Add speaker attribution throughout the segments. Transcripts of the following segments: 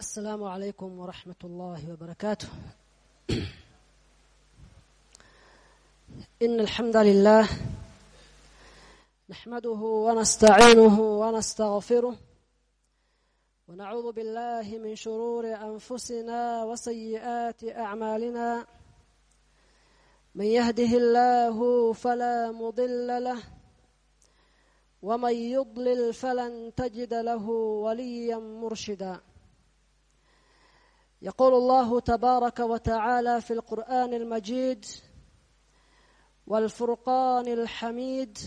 Speaker 1: السلام عليكم ورحمة الله وبركاته. إن الحمد لله نحمده ونستعينه ونستغفره ونعوذ بالله من شرور أنفسنا وسيئات أعمالنا. من يهده الله فلا مضل له ومن يضلل فلن تجد له وليا مرشدا. يقول الله تبارك وتعالى في القرآن المجيد والفرقان الحميد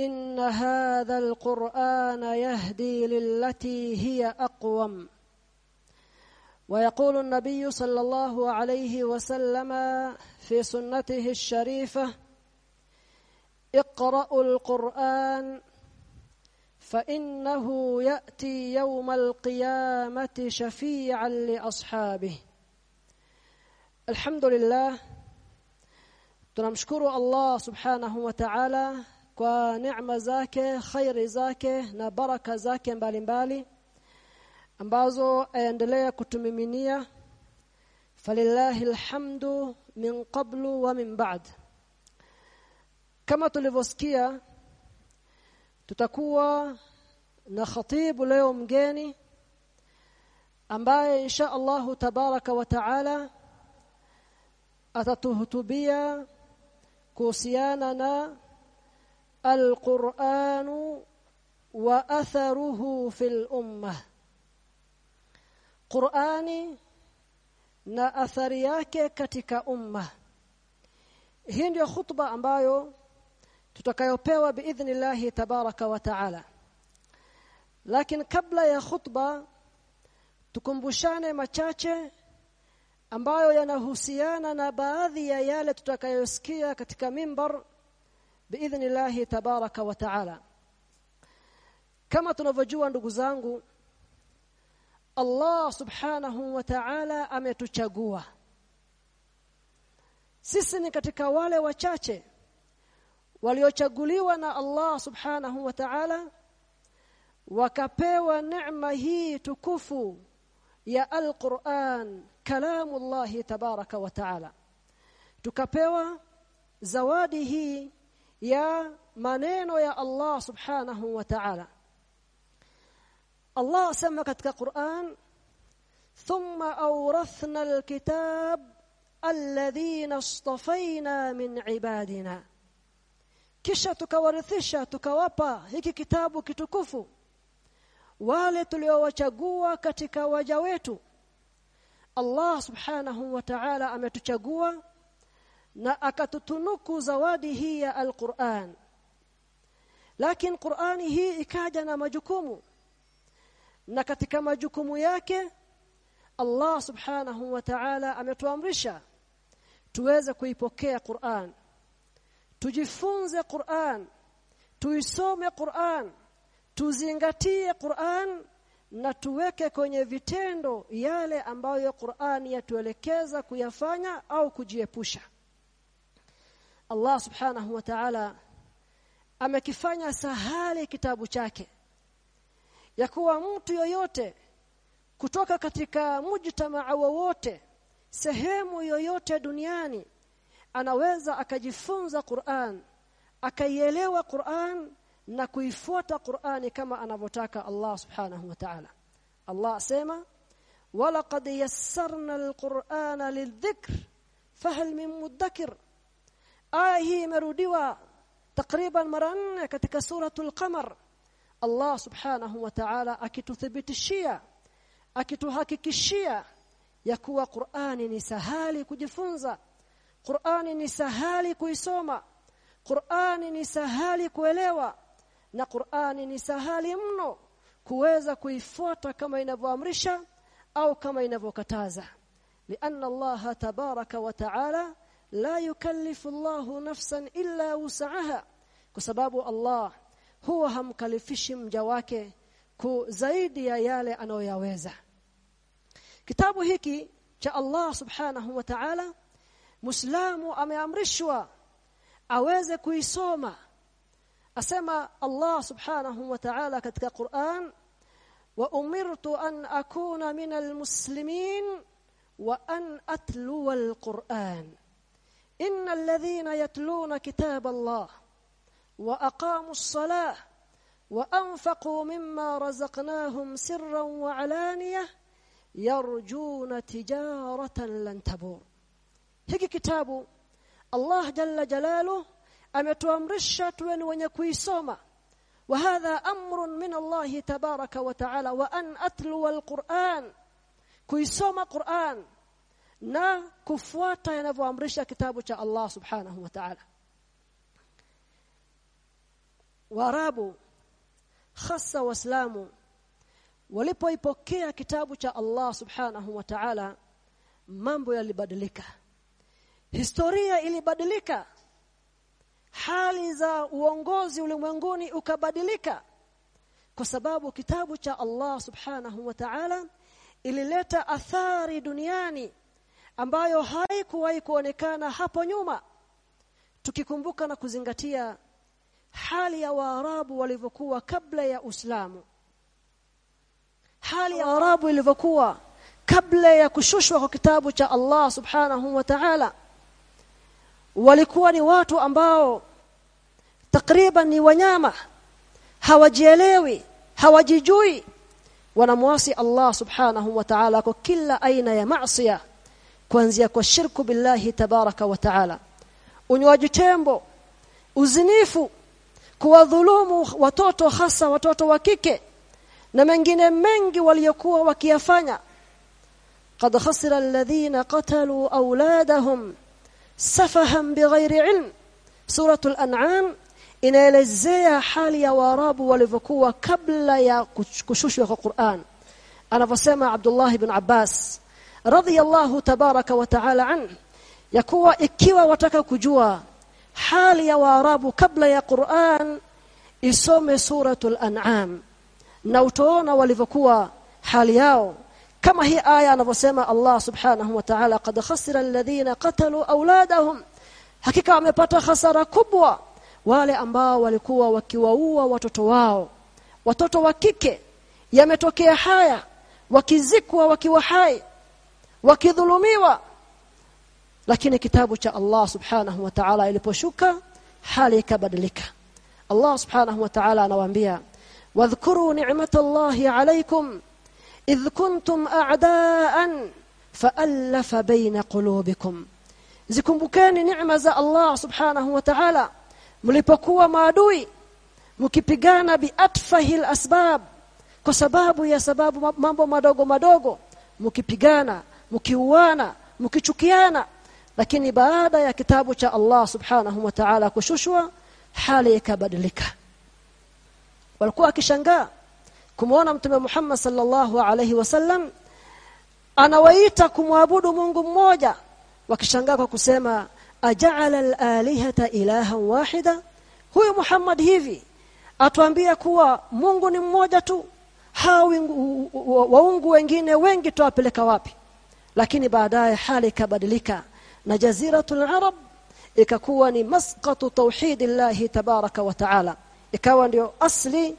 Speaker 1: إن هذا القرآن يهدي للتي هي أقوم ويقول النبي صلى الله عليه وسلم في سنته الشريفة اقرأوا القرآن فإنه يأتي يوم القيامة شفيعا لأصحابه. الحمد لله. تنشكر الله سبحانه وتعالى. ونعم زاك خير زاك نبرك زاك بالي بالي ambazo aendelea kutumiminia. فلله الحمد من قبل ومن بعد كما kama tutakuwa na khatibu leo mgeni ambaye insha Allahu tabaraka wa taala atatuhutubia kuhusiana na alquranu wa atharuhu fil ummah. Qurani na athari yake katika umma hii ndio khutba ambayo tutakayopewa biidhnillahi tabaraka wa taala lakini kabla ya khutba tukumbushane machache ambayo yanahusiana na baadhi ya yale tutakayosikia katika mimbar biidhnillahi tabaraka wa taala kama tunavyojua ndugu zangu Allah subhanahu wa ta'ala ametuchagua sisi ni katika wale wachache waliochaguliwa na Allah subhanahu wa ta'ala wakapewa neema hii tukufu ya al-Qur'an kalamullah tabaraka wa ta'ala tukapewa zawadi hii ya maneno ya Allah subhanahu wa ta'ala Allah sema katika Qur'an thumma awrathna al-kitab alladhina istafaina min ibadina kisha tukawarithisha tukawapa hiki kitabu kitukufu. Wale tuliowachagua katika waja wetu. Allah subhanahu wa ta'ala ametuchagua na akatutunuku zawadi hii ya al-Qur'an. Lakini Qur'ani hii ikaja na majukumu. Na katika majukumu yake Allah subhanahu wa ta'ala ametuamrisha tuweze kuipokea Qur'an tujifunze Qur'an. Tuisome Qur'an. Tuzingatie Qur'an na tuweke kwenye vitendo yale ambayo Qur'an yatuelekeza kuyafanya au kujiepusha. Allah subhanahu wa ta'ala amekifanya sahali kitabu chake. Ya kuwa mtu yoyote kutoka katika mujtamaa wowote sehemu yoyote duniani anaweza akajifunza Qur'an akaielewa Qur'an na kuifuata Qur'ani kama anavyotaka Allah subhanahu wa ta'ala. Allah asema walaqad yassarna alqur'ana lidhikr fahal min mudakkir aya hii imerudiwa takriban mara nne katika suratul qamar. Allah subhanahu wa ta'ala akituthibitishia akituhakikishia ya kuwa Qur'ani ni sahali kujifunza Qur'ani ni sahali kuisoma Qur'ani ni sahali kuelewa na Qur'ani ni sahali mno kuweza kuifuata kama inavyoamrisha au kama inavyokataza لأن الله تبارك وتعالى لا يكلف الله نفسا إلا وسعها بسبب الله هو hamkalifishi mja wake ku zaidi ya yale anayoyaweza kitabu hiki cha Allah subhanahu wa ta'ala Muislamu ameamrishwa aweze kuisoma asema Allah subhanahu wa ta'ala katika Qur'an wa umirtu an akuna min almuslimin wa an atluwa alquran inna alladhina yatluna kitab Allah wa aqamu as-salah mimma razaqnahum sirran wa alaniyah yarjuna tijaratan lan tabur hiki kitabu Allah jalla jalalu ametuamrisha tuwe ni wenye kuisoma wa hadha amrun min Allah tabaraka wa taala wa an atlu alquran kuisoma Qur'an na kufuata yanavyoamrisha kitabu cha Allah subhanahu wa ta'ala Waarabu hasa waislamu walipoipokea kitabu cha Allah subhanahu wa ta'ala mambo yalibadilika historia ilibadilika. Hali za uongozi ulimwenguni ukabadilika kwa sababu kitabu cha Allah subhanahu wa ta'ala ilileta athari duniani ambayo haikuwahi kuonekana hapo nyuma tukikumbuka na kuzingatia hali ya Waarabu walivyokuwa kabla ya Uislamu. Hali ya Waarabu ilivyokuwa kabla ya kushushwa kwa kitabu cha Allah subhanahu wa ta'ala walikuwa ni watu ambao takriban ni wanyama hawajielewi hawajijui wanamwasi Allah subhanahu wa ta'ala kwa kila aina ya maasiya kuanzia kwa shirku billahi tabaraka wa ta'ala unywaji tembo uzinifu kuwadhulumu watoto hasa watoto wa kike na mengine mengi waliokuwa wakiyafanya قد خسر الذين قتلوا أولادهم سفها بغير علم. سورة الأنعام إن إنالزيا حاليا وراب ولفكوة قبل يا كشوش القرآن أنا فسيما عبد الله بن عباس رضي الله تبارك وتعالى عنه. يكوى إكيوى وتكا كجوى حاليا وراب قبل يا قرآن. إسوم سورة الأنعام. نوتون ولفكوة حالياو. Kama hii aya anavyosema Allah subhanahu wa ta'ala qad khasira alladhina qatalu auladahum hakika wamepata hasara kubwa wale ambao walikuwa wakiwaua watoto wao watoto wa kike yametokea haya wakizikwa wakiwa hai wakidhulumiwa lakini kitabu cha Allah subhanahu wa ta'ala iliposhuka hali ikabadilika Allah subhanahu wa ta'ala anawaambia wadhkuru ni'matallahi alaykum idh kuntum a'daan fa'alafa baina qulubikum zikumbukeni neema za Allah subhanahu wa ta'ala mlipokuwa maadui mkipigana biatfahil asbab kwa sababu ya sababu mambo madogo madogo mkipigana mkiuana mkichukiana lakini baada ya kitabu cha Allah subhanahu wa ta'ala kushushwa hali ikabadilika walikuwa akishangaa kumwona mtume Muhammad sallallahu alaihi wasallam anawaita kumwabudu Mungu mmoja wakishangaa kwa kusema aja'ala al-alihata ilahan wahida huyu Muhammad hivi atuambia kuwa Mungu ni mmoja tu hawi waungu wengine wengi tuwapeleka wapi lakini baadaye hali ikabadilika na jaziratul arab ikakuwa ni masqatu tauhidillahi tabaraka wa taala ikawa ndio asli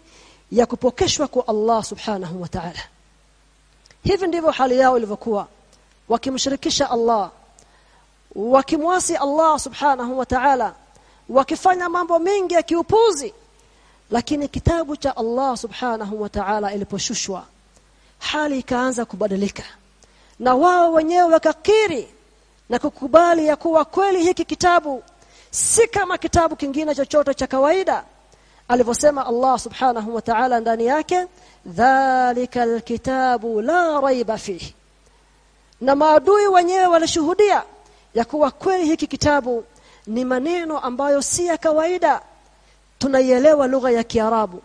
Speaker 1: ya kupokeshwa kwa Allah subhanahu wa ta'ala. Hivi ndivyo hali yao ilivyokuwa. Wakimshirikisha Allah wakimwasi Allah subhanahu wa ta'ala wakifanya mambo mengi ya kiupuzi. Lakini kitabu cha Allah subhanahu wa ta'ala iliposhushwa hali ikaanza kubadilika. Na wao wenyewe wakakiri na kukubali ya kuwa kweli hiki kitabu si kama kitabu kingine chochote cha kawaida alivyosema Allah subhanahu wa ta'ala ndani yake dhalika alkitabu la raiba fihi na maadui wenyewe walishuhudia ya kuwa kweli hiki kitabu ni maneno ambayo si ya kawaida tunaielewa lugha ya Kiarabu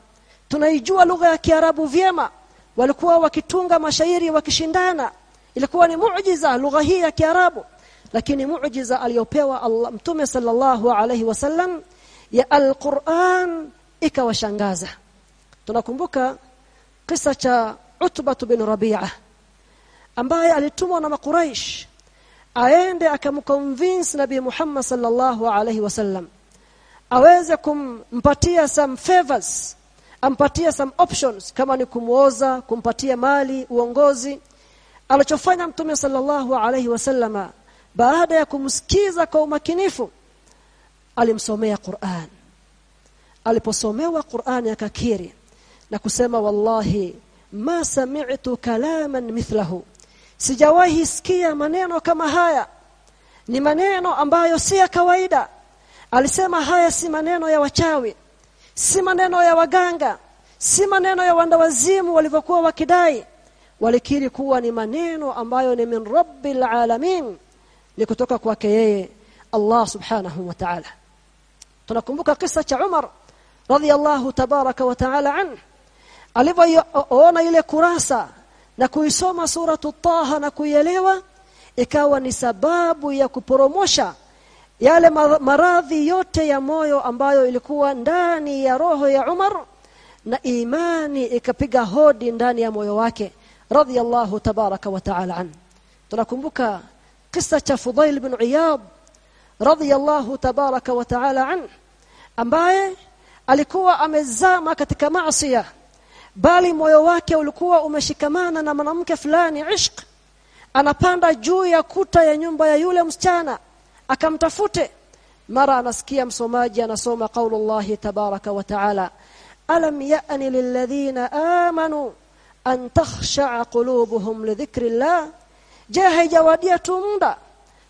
Speaker 1: tunaijua lugha ya Kiarabu vyema walikuwa wakitunga mashairi wakishindana ilikuwa ni muujiza lugha hii ya Kiarabu lakini muujiza aliyopewa Allah Mtume sallallahu alaihi wasallam ya Al-Qur'an ikawashangaza. Tunakumbuka kisa cha Utba bin Rabi'a ambaye alitumwa na Makuraish aende akamconvince Nabii Muhammad sallallahu alaihi wasallam aweze kumpatia some favors ampatia some options kama ni kumuoza kumpatia mali uongozi. Alichofanya mtume sallallahu alaihi wasallama baada ya kumsikiza kwa umakinifu alimsomea Qur'an aliposomewa Qur'ani akakiri na kusema wallahi ma sami'tu kalaman mithlahu. Sijawahi sikia maneno kama haya. Ni maneno ambayo si ya kawaida. Alisema haya si maneno ya wachawi si maneno ya waganga si maneno ya wandawazimu walivyokuwa wakidai. Walikiri kuwa ni maneno ambayo ni min rabbil alamin ni kutoka kwake yeye Allah subhanahu wa ta'ala. Tunakumbuka kisa cha Umar radhiyallahu tabaraka wa ta'ala an alivyoona ile kurasa na kuisoma suratu Taha na kuielewa ikawa ni sababu ya kuporomosha yale maradhi yote ya moyo ambayo ilikuwa ndani ya roho ya Umar na imani ikapiga hodi ndani ya moyo wake radhiyallahu tabaraka wa ta'ala an tunakumbuka kisa cha Fudail bin Iyad radhiyallahu tabaraka wa ta'ala an ambaye alikuwa amezama katika maasiya bali moyo wake ulikuwa umeshikamana na mwanamke fulani ishq. Anapanda juu ya kuta ya nyumba ya yule msichana akamtafute. Mara anasikia msomaji anasoma qaulullahi tabaraka wa taala alam ya'ni lilladhina amanu an takhsha'a qulubuhum lidhikrillah je haijawadia tu muda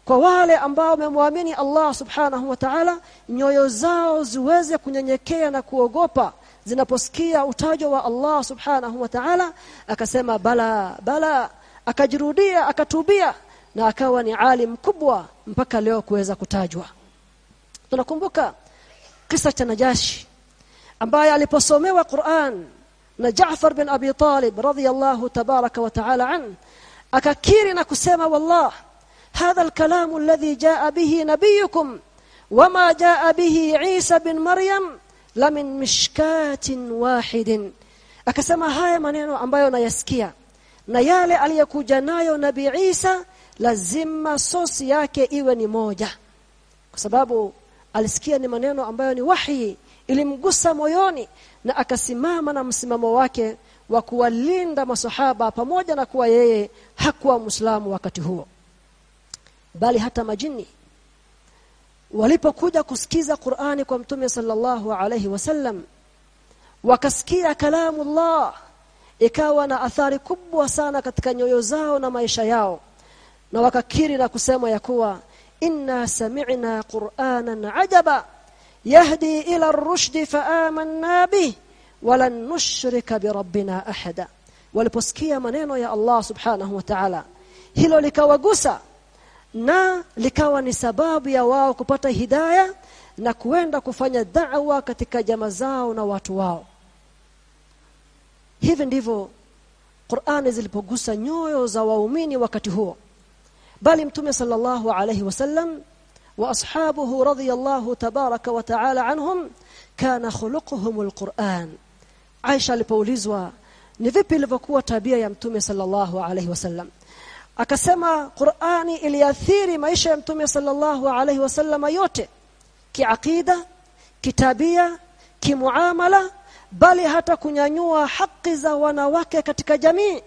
Speaker 1: kwa wale ambao wamemwamini Allah subhanahu wa ta'ala nyoyo zao ziweze kunyenyekea na kuogopa zinaposikia utajo wa Allah subhanahu wa ta'ala akasema bala bala. Akajirudia akatubia na akawa ni alim mkubwa mpaka leo kuweza kutajwa. Tunakumbuka kisa cha Najashi ambaye aliposomewa Qur'an na Jaafar bin Abi Talib radhiyallahu tabaraka wa ta'ala an akakiri na kusema wallah هذا الكلام الذي جاء به نبيكم وما جاء به عيسى بن مريم لمن مشكات واحد. أكسما هاي منينو أمبايو نيسكيا. نيالي ألي كجنايو نبي عيسى لزم صوص ياكي إيواني موجة. كسبابو ألسكيا نمنينو أمبايو نوحي إلي مقصة مويوني. na akasimama na msimamo wake wa kuwalinda masahaba pamoja na kuwa مسلام hakuwa mwislamu bali hata majini walipokuja kusikiza Qur'ani kwa Mtume sallallahu alayhi wasallam wakasikia kalamu Allah ikawa na athari kubwa sana katika nyoyo zao na maisha yao na wakakiri na kusema ya kuwa inna sami'na qur'anan ajaba yahdi ila ar-rushd fa'amanna bih walan nushrika bi rabbina ahada waliposikia maneno ya Allah subhanahu wa ta'ala hilo likawagusa na likawa ni sababu ya wao kupata hidaya na kuenda kufanya da'wa katika jama zao na watu wao. Hivi ndivyo Qur'ani zilipogusa nyoyo za waumini wakati huo. Bali mtume sallallahu alayhi wasallam wa ashabuhu radiyallahu tabaraka wa ta'ala anhum kana khuluquhum alquran Aisha alipoulizwa ni vipi ilivyokuwa tabia ya mtume sallallahu alayhi wasallam akasema Qur'ani iliathiri maisha ya mtume sallallahu alayhi wasallam yote. Kiakida kitabia kimuamala bali hata kunyanyua haki za wanawake katika jamii.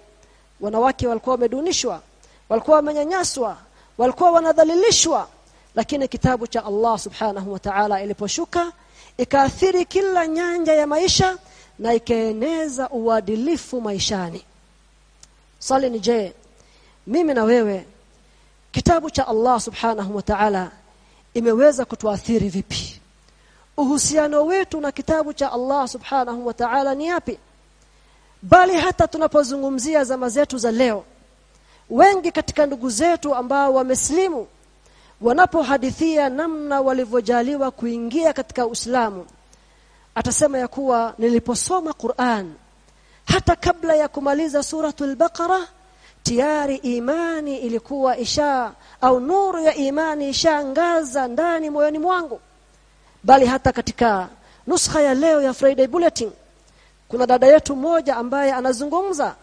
Speaker 1: Wanawake walikuwa wamedunishwa walikuwa wamenyanyaswa walikuwa wanadhalilishwa. Lakini kitabu cha Allah subhanahu wa ta'ala iliposhuka ikaathiri kila nyanja ya maisha na ikaeneza uadilifu maishani. Swali ni je mimi na wewe kitabu cha Allah subhanahu wa ta'ala imeweza kutuathiri vipi? Uhusiano wetu na kitabu cha Allah subhanahu wa ta'ala ni yapi? Bali hata tunapozungumzia zama zetu za leo wengi katika ndugu zetu ambao wameslimu wanapohadithia namna walivyojaliwa kuingia katika Uislamu atasema ya kuwa niliposoma Qur'an hata kabla ya kumaliza suratul Baqara tayari imani ilikuwa isha au nuru ya imani ishaangaza ndani moyoni mwangu. Bali hata katika nuskha ya leo ya Friday Bulletin kuna dada yetu mmoja ambaye anazungumza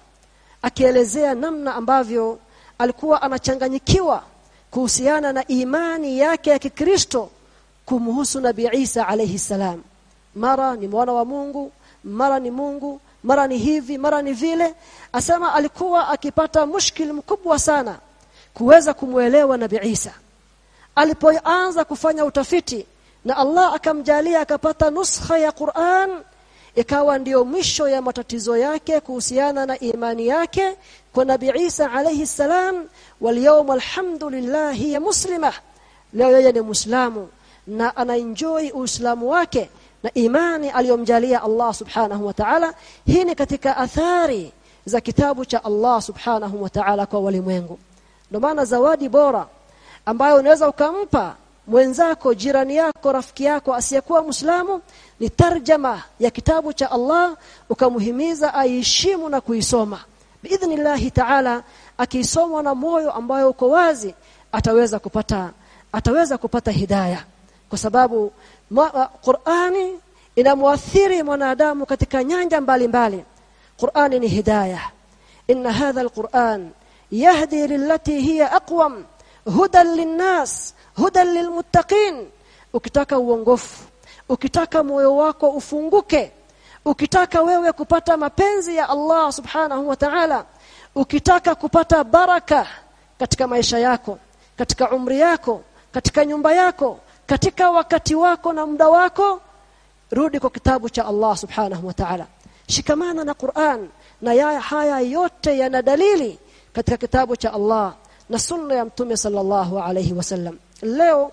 Speaker 1: akielezea namna ambavyo alikuwa anachanganyikiwa kuhusiana na imani yake ya Kikristo kumhusu Nabii Isa alayhi salam. Mara ni mwana wa Mungu mara ni Mungu mara ni hivi mara ni vile. Asema alikuwa akipata mushkil mkubwa sana kuweza kumuelewa Nabii Isa. Alipoanza kufanya utafiti na Allah akamjalia akapata nuskha ya Qur'an ikawa ndiyo mwisho ya matatizo yake kuhusiana na imani yake kwa Nabii Isa alayhi salam walyawm alhamdulillah ya muslima leo yeye ni muislamu na anaenjoy uislamu wake na imani aliyomjalia Allah subhanahu wa ta'ala hii ni katika athari za kitabu cha Allah subhanahu wa ta'ala kwa walimwengu. Ndio maana zawadi bora ambayo unaweza ukampa mwenzako jirani yako rafiki yako asiyekuwa muislamu ni tarjama ya kitabu cha Allah ukamuhimiza aiheshimu na kuisoma. Biidhnillahi ta'ala akisoma na moyo ambayo uko wazi ataweza kupata ataweza kupata hidayah kwa sababu Qur'ani inamwathiri mwanadamu katika nyanja mbalimbali Qur'ani ni hidayah inna hadha alquran yahdi lillati hiya aqwam hudan linnas hudan lilmuttaqin ukitaka uongofu ukitaka moyo wako ufunguke ukitaka wewe kupata mapenzi ya Allah subhanahu wa ta'ala ukitaka kupata baraka katika maisha yako katika umri yako katika nyumba yako katika wakati wako na muda wako rudi kwa kitabu cha Allah subhanahu wa ta'ala. Shikamana na Qur'an na ya haya yote yana dalili katika kitabu cha Allah na sunna ya mtume sallallahu alayhi wasallam leo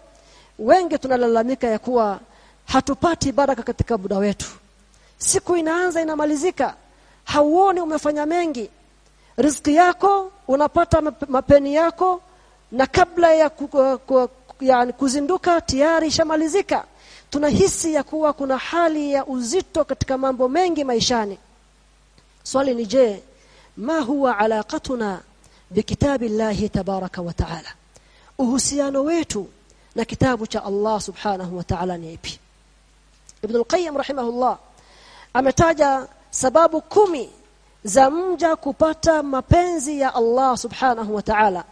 Speaker 1: wengi tunalalamika ya kuwa hatupati baraka katika muda wetu. Siku inaanza inamalizika. Hauoni umefanya mengi. Riziki yako unapata mapeni yako na kabla ya yani kuzinduka tayari ishamalizika tunahisi ya kuwa kuna hali ya uzito katika mambo mengi maishani swali ni je ma huwa alaqatuna bikitabi llahi tabaraka wa taala uhusiano wetu na kitabu cha Allah subhanahu wa ta'ala ni ipi Ibn al-Qayyim rahimahullah ametaja sababu kumi za mja kupata mapenzi ya Allah subhanahu wa ta'ala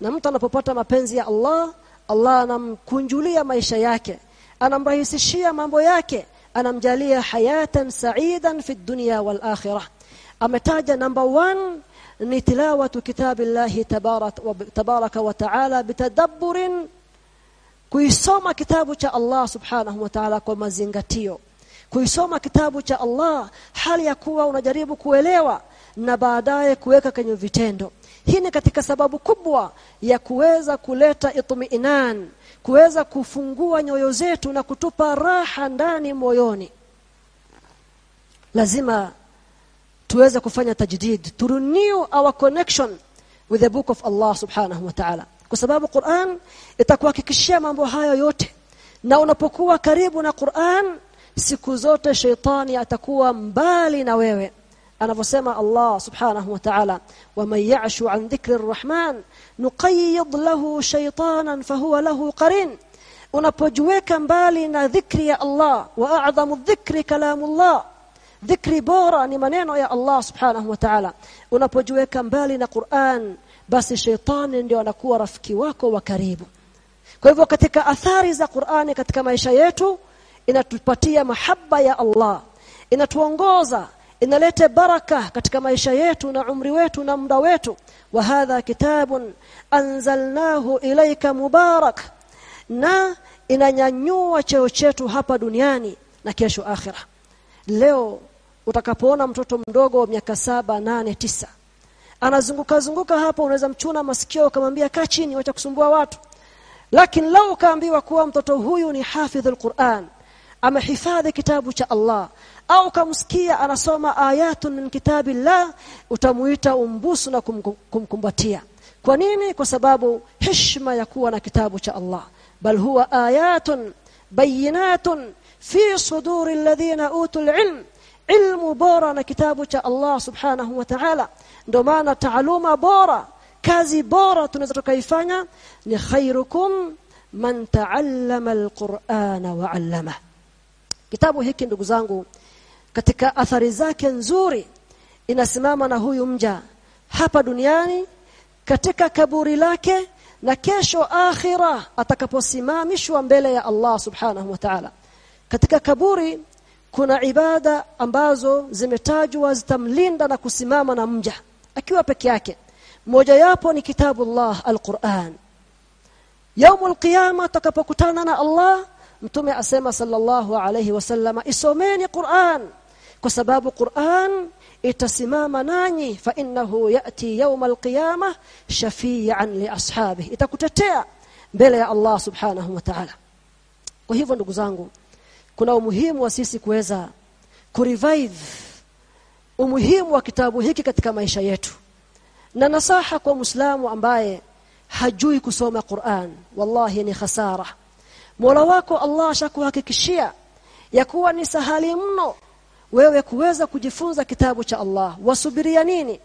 Speaker 1: na mtu anapopata mapenzi ya Allah Allah anamkunjulia maisha yake anamrahisishia mambo yake anamjalia hayatan sa'idan fi dunya wal akhirah ametaja number one ni tilawatu kitabillahi tabaraka wa ta'ala bitadabburin kuisoma kitabu cha Allah subhanahu wa ta'ala kwa mazingatio kuisoma kitabu cha Allah hali ya kuwa unajaribu kuelewa na baadaye kuweka kwenye vitendo hii ni katika sababu kubwa ya kuweza kuleta itmiinan kuweza kufungua nyoyo zetu na kutupa raha ndani moyoni. Lazima tuweze kufanya tajdid to renew our connection with the book of Allah subhanahu wa ta'ala. Kwa sababu Qur'an itakuhakikishia mambo hayo yote. Na unapokuwa karibu na Qur'an siku zote sheitani atakuwa mbali na wewe أنا فسمى الله سبحانه وتعالى ومن يعش عن ذكر الرحمن نقيض له شيطانا فهو له قرين. ونبجويك بالنا ذكر يا الله وأعظم الذكر كلام الله ذكر بورا نمنين يا الله سبحانه وتعالى ونبجويك بالنا قرآن بس الشيطان اللي أنا كورا في وكريب كيف وكتك أثار إذا قرآن كتك ما يشايته إن تلبطي محبة يا الله إن تونغوزا inaleta baraka katika maisha yetu na umri wetu na muda wetu. Wa hadha kitabun anzalnahu ilayka mubarak na inanyanyua cheo chetu hapa duniani na kesho akhira leo utakapoona mtoto mdogo wa miaka saba nane tisa anazunguka zunguka hapa unaweza mchuna masikio ukamwambia kaa chini wacha kusumbua watu. Lakini lau kaambiwa kuwa mtoto huyu ni hafidhul Qur'an amehifadhi kitabu cha Allah au kamsikia anasoma ayatun min kitabillah utamuita umbusu na kum, kumkumbatia kwa nini kwa sababu heshima ya kuwa na kitabu cha Allah bal huwa ayatun bayinatun fi suduri alladhina utul ilm ilmu bora na kitabu cha Allah subhanahu wa ta'ala ndio maana taaluma bora kazi bora tunaweza tukaifanya ni khairukum man ta'allama alqur'ana wa 'allama kitabu hiki ndugu zangu katika athari zake nzuri inasimama na huyu mja hapa duniani katika kaburi lake na kesho akhira atakaposimamishwa mbele ya Allah subhanahu wa ta'ala katika kaburi kuna ibada ambazo zimetajwa zitamlinda na kusimama na mja akiwa peke yake moja yapo ni kitabu Allah al-Qur'an yaumul qiyama takapokutana na Allah mtume asema sallallahu alayhi wasallama isomeni Qur'an kwa sababu Qur'an itasimama nanyi fa innahu yati yawmal qiyamah shafi'an li ashabihi. Itakutetea mbele ya Allah subhanahu wa ta'ala. Kwa hivyo ndugu zangu kuna umuhimu wa sisi kuweza kurevive umuhimu wa kitabu hiki katika maisha yetu. Na nasaha kwa Muislamu ambaye hajui kusoma Qur'an wallahi ni khasara. Mola wako Allah ashakuhakikishia ya kuwa ni sahali mno wewe kuweza kujifunza kitabu cha Allah. Wasubiria nini?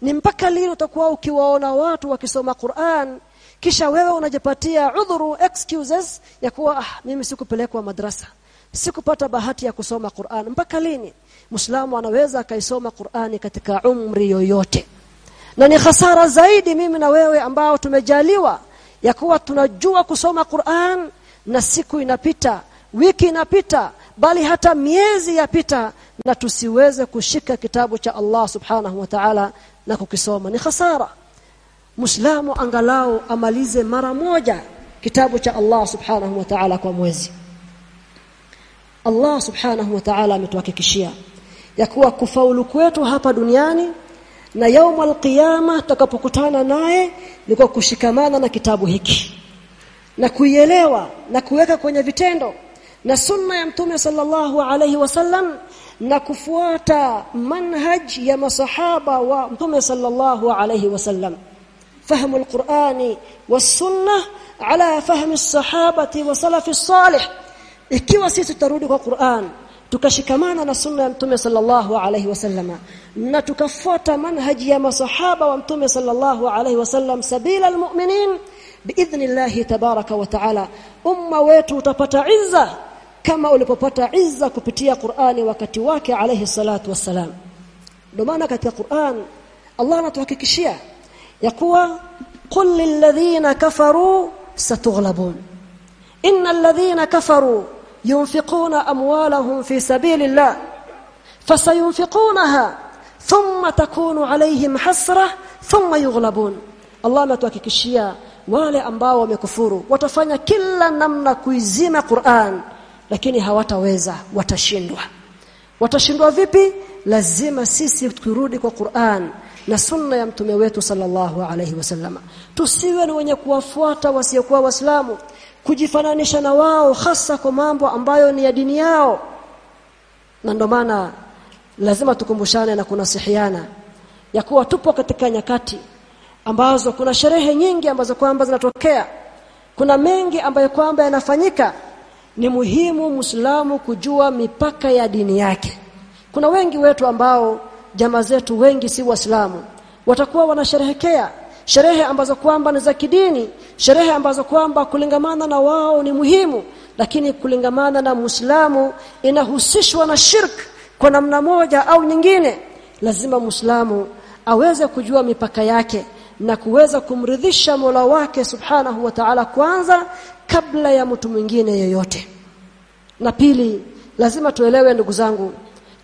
Speaker 1: Ni mpaka lini utakuwa ukiwaona watu wakisoma Qur'an kisha wewe unajipatia udhuru excuses ya kuwa ah mimi sikupelekwa madrasa. Sikupata bahati ya kusoma Qur'an. Mpaka lini? Muislamu anaweza akaisoma Qur'ani katika umri yoyote. Na ni hasara zaidi mimi na wewe ambao tumejaliwa ya kuwa tunajua kusoma Qur'an na siku inapita wiki inapita bali hata miezi yapita na tusiweze kushika kitabu cha Allah subhanahu wa ta'ala na kukisoma. Ni hasara Muislamu angalau amalize mara moja kitabu cha Allah subhanahu wa ta'ala kwa mwezi. Allah subhanahu wa ta'ala ametuhakikishia ya kuwa kufaulu kwetu hapa duniani na يوم القيامه tutakapokutana naye ni kwa kushikamana na kitabu hiki. Na kuielewa na kuweka kwenye vitendo na sunna ya mtume sallallahu alayhi wasallam na kufuata manhaj ya masahaba wa mtume sallallahu alayhi wasallam فهم القرآن والسنة على فهم الصحابة وسلف الصالح ikiwa sisi tutarudi kwa Qur'an tukashikamana na sunna ya mtume sallallahu alayhi wasallama na tukafuata manhaji ya masahaba wa mtume sallallahu alayhi wasallam sabila almu'minin biidhnillah tabaraka wa taala umma wetu utapata izza kama ulipopata izza kupitia Qur'ani wakati wake alayhi salatu wassalam ndio maana katika Qur'an Allah anatuhakikishia ya kuwa qul lilladhina kafaru satughlabun innal ladhina kafaru yunfiquna amwalahum fi sabilillah fasayunfiqunaha thumma takunu alayhim hasra thumma yughlabun Allah ametuhakikishia wale ambao wamekufuru watafanya kila namna kuizima Qur'an lakini hawataweza watashindwa. Watashindwa vipi? Lazima sisi turudi kwa Qur'an na sunna ya mtume wetu sallallahu alayhi wasallama tusiwe ni wenye kuwafuata wasiokuwa waislamu kujifananisha na wao hasa kwa mambo ambayo ni ya dini yao. Na ndio maana lazima tukumbushane na kunasihiana ya kuwa tupo katika nyakati ambazo kuna sherehe nyingi ambazo kwamba zinatokea. Kuna mengi ambayo kwamba yanafanyika ni muhimu Muislamu kujua mipaka ya dini yake. Kuna wengi wetu ambao jamaa zetu wengi si waislamu. Watakuwa wanasherehekea sherehe ambazo kwamba ni za kidini sherehe ambazo kwamba kulingamana na wao ni muhimu lakini kulingamana na Muislamu inahusishwa na shirk kwa namna moja au nyingine. Lazima Muislamu aweze kujua mipaka yake na kuweza kumridhisha Mola wake Subhanahu wa Ta'ala kwanza kabla ya mtu mwingine yoyote na pili lazima tuelewe ndugu zangu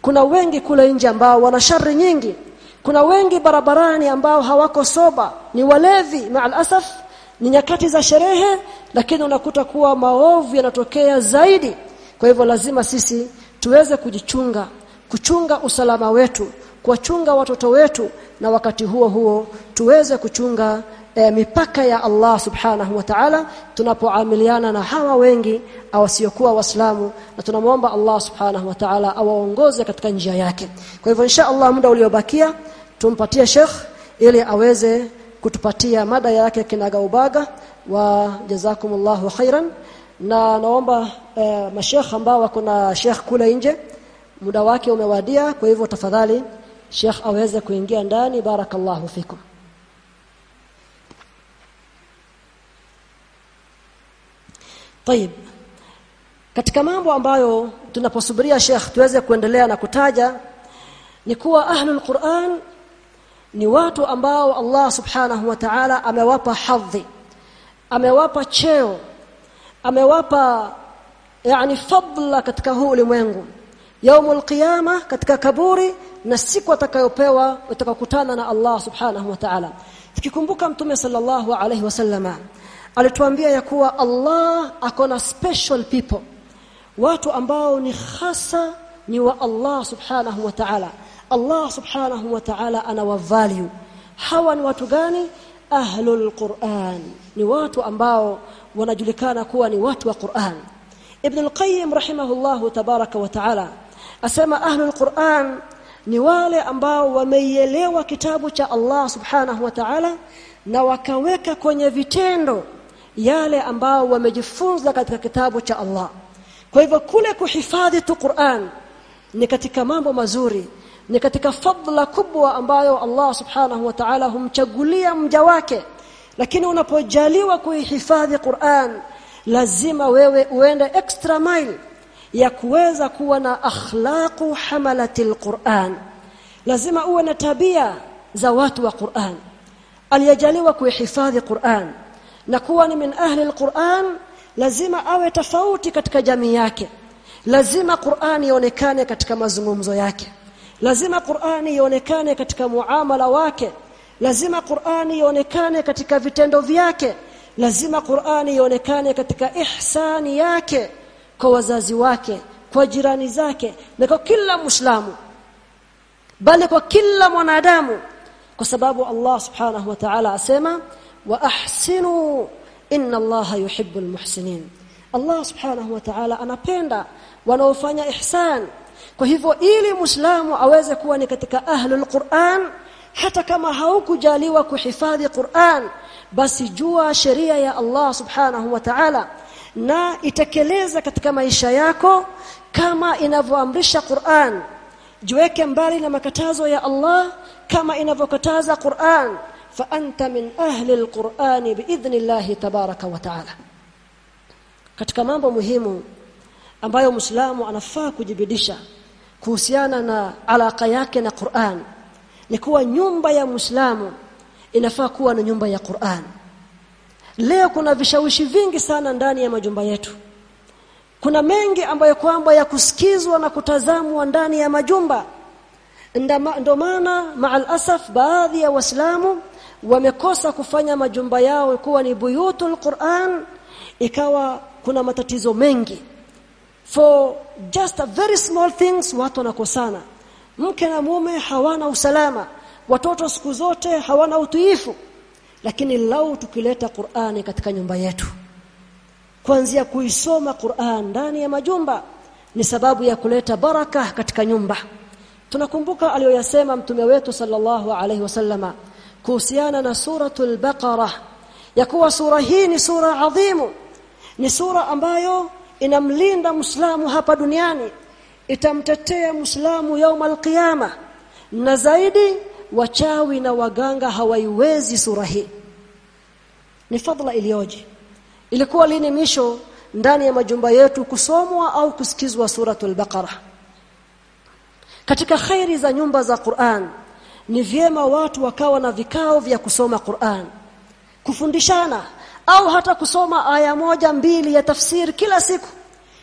Speaker 1: kuna wengi kule nje ambao wana shari nyingi. Kuna wengi barabarani ambao hawako soba. Ni walevi maalasaf ni nyakati za sherehe lakini unakuta kuwa maovu yanatokea zaidi. Kwa hivyo lazima sisi tuweze kujichunga kuchunga usalama wetu kuwachunga watoto wetu na wakati huo huo tuweze kuchunga e, mipaka ya Allah subhanahu wa ta'ala tunapoamiliana na hawa wengi awasiokuwa waislamu na tunamwomba Allah subhanahu wa ta'ala awaongoze katika njia yake. Kwa hivyo insha Allah muda uliobakia tumpatie Sheikh ili aweze kutupatia mada yake kinagaubaga wa jazakumullahu khairan. Na naomba eh, mashekh ambao wako na Sheikh kule nje muda wake umewadia kwa hivyo tafadhali Sheikh aweze kuingia ndani. Barakallahu fikum طيب katika mambo ambayo tunaposubiria Sheikh tuweze kuendelea na kutaja ni kuwa ahlul Qur'an ni watu ambao Allah subhanahu wa ta'ala amewapa hadhi amewapa cheo amewapa yani fadla katika huu ulimwengu yaumul qiyama katika kaburi na siku atakayopewa utakakutana na Allah subhanahu wa ta'ala tukikumbuka mtume sallallahu alayhi wasallama alituambia ya kuwa Allah akona special people. Watu ambao ni hasa ni wa Allah subhanahu wa ta'ala. Allah subhanahu wa ta'ala anawa value. Hawa ni watu gani? Ahlul Qur'an. Ni watu ambao wanajulikana kuwa ni watu wa Qur'an. Ibn al-Qayyim rahimahullahu tabaraka wa ta'ala asema ahlul Qur'an ni wale ambao wameielewa kitabu cha Allah subhanahu wa ta'ala na wakaweka kwenye vitendo yale ambao wamejifunza katika kitabu cha Allah. Kwa hivyo kule kuhifadhi tu Qur'an ni katika mambo mazuri ni katika fadla kubwa ambayo Allah subhanahu wa ta'ala humchagulia mja wake. Lakini unapojaliwa kuihifadhi Qur'an lazima wewe uende extra mile ya kuweza kuwa na akhlaqu hamalatil Qur'an. Lazima uwe na tabia za watu wa Qur'an. Aliyejaliwa kuihifadhi Qur'an na kuwa ni min ahli alquran lazima awe tofauti katika jamii yake. Lazima Qur'an ionekane katika mazungumzo yake. Lazima Qur'an ionekane katika muamala wake. Lazima Qur'an ionekane katika vitendo vyake. Lazima Qur'an ionekane katika ihsani yake kwa wazazi wake kwa jirani zake na kwa kila muislamu. Bali kwa kila mwanadamu. Kwa sababu Allah subhanahu wa ta'ala asema wa ahsinu inna Allah yuhibbul muhsinin Allah subhanahu wa anapenda wanaofanya ihsan. Kwa hivyo ili muislamu aweze kuwa ni katika ahlul Qur'an hata kama haukujaliwa kuhifadhi Qur'an basi jua sheria ya Allah subhanahu wa ta'ala na itekeleza katika maisha yako kama inavyoamrisha Qur'an. Jiweke mbali na makatazo ya Allah kama inavyokataza Qur'an fa anta min ahli alqur'ani biidhnillah tabaraka wa ta'ala katika mambo muhimu ambayo Muislamu anafaa kujibidisha kuhusiana na alaka yake na Qur'an ni kuwa nyumba ya Muislamu inafaa kuwa na nyumba ya Qur'an. Leo kuna vishawishi vingi sana ndani ya majumba yetu. Kuna mengi ambayo kwamba ya kusikizwa na kutazamwa ndani ya majumba. Ndio maana maal asaf baadhi ya waislamu wamekosa kufanya majumba yao kuwa ni buyutul Qur'an ikawa kuna matatizo mengi. For just a very small things watu wanakosana. Mke na mume hawana usalama. Watoto siku zote hawana utiifu. Lakini lau tukileta Qur'ani katika nyumba yetu. Kuanzia kuisoma Qur'an ndani ya majumba ni sababu ya kuleta baraka katika nyumba. Tunakumbuka aliyoyasema mtume wetu sallallahu alaihi wasallama kuhusiana na suratul baqara ya kuwa sura hii ni sura adhimu ni sura ambayo inamlinda Muislamu hapa duniani itamtetea Muislamu yaumul qiyama. Na zaidi wachawi na waganga hawaiwezi sura hii. Ni fadla iliyoje? Ilikuwa lini misho ndani ya majumba yetu kusomwa au kusikizwa suratul baqara katika khairi za nyumba za Qur'an ni vyema watu wakawa na vikao vya kusoma Qur'an kufundishana au hata kusoma aya moja mbili ya tafsiri kila siku.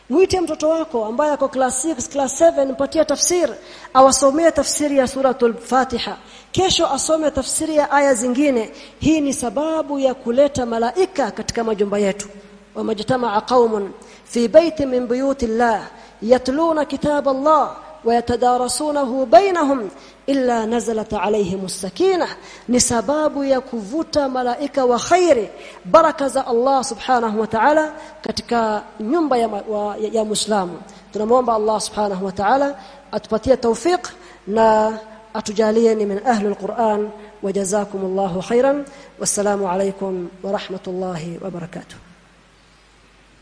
Speaker 1: Mwite mtoto wako ambaye ako class 6 class 7 mpatie tafsir awasomee tafsiri ya suratul Fatiha. Kesho asome tafsiri ya aya zingine. Hii ni sababu ya kuleta malaika katika majumba yetu. Wamajtamaa qaumun fi baiti min buyuti llah yatluna kitab Allah ويتدارسونه بينهم إلا نزلت عليهم السكينة نسباب يكفوت ملائكة وخير بركة الله سبحانه وتعالى katika nyumba ya, wa, ya, ya Muislamu tunamwomba Allah subhanahu wa ta'ala atupatie tawfik na atujalie ni min ahli alquran wajazakumullahu khairan wassalamu alaykum wa rahmatullahi wa barakatuh